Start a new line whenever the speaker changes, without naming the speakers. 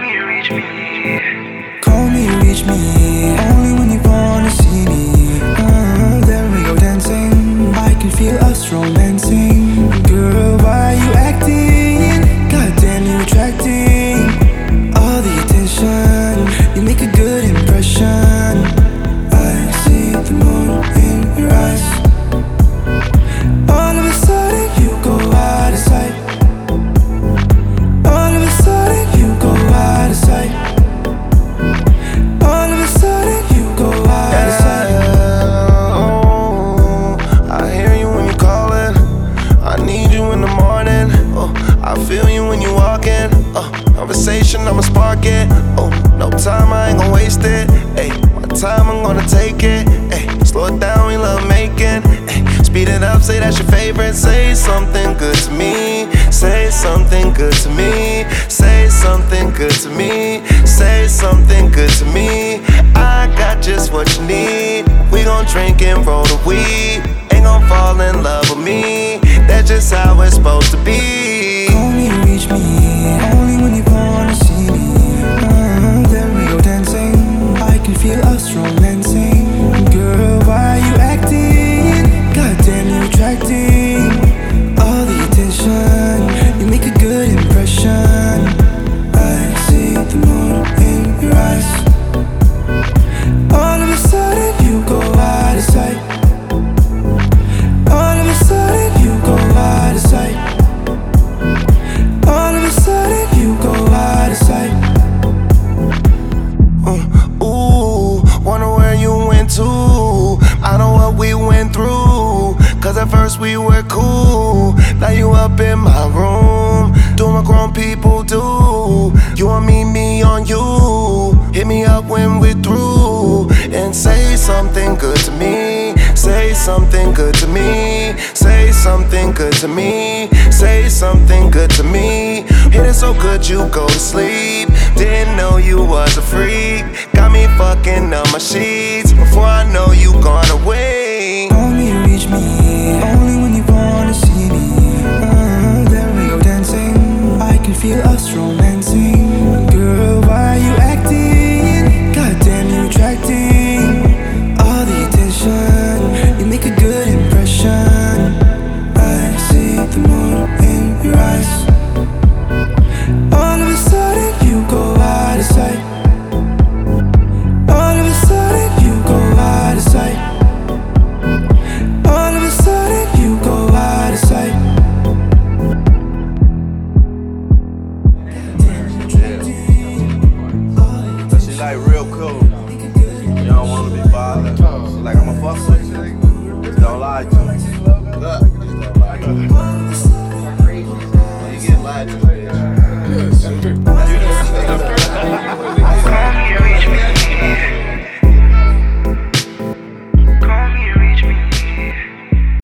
Call me, reach me.
Call me, reach me.
I'ma spark it. Oh, no time, I ain't gon' waste it. Hey, my time, I'm gonna take it. Hey, slow it down, we love making. Hey, speed it up, say that's your favorite. Say something good to me. Say something good to me. Say something good to me. Say something good to me. I got just what you need. We gon' drink and roll the weed. First we were cool. Now you up in my room. Doing what grown people do. You want me, me on you. Hit me up when we're through. And say something good to me. Say something good to me. Say something good to me. Say something good to me. Hit it so good you go to sleep. Didn't know you was a freak. Got me fucking up my sheets before I know you gone away.
Us romancing. Girl,
Like I'ma fuck with you. Don't lie to me.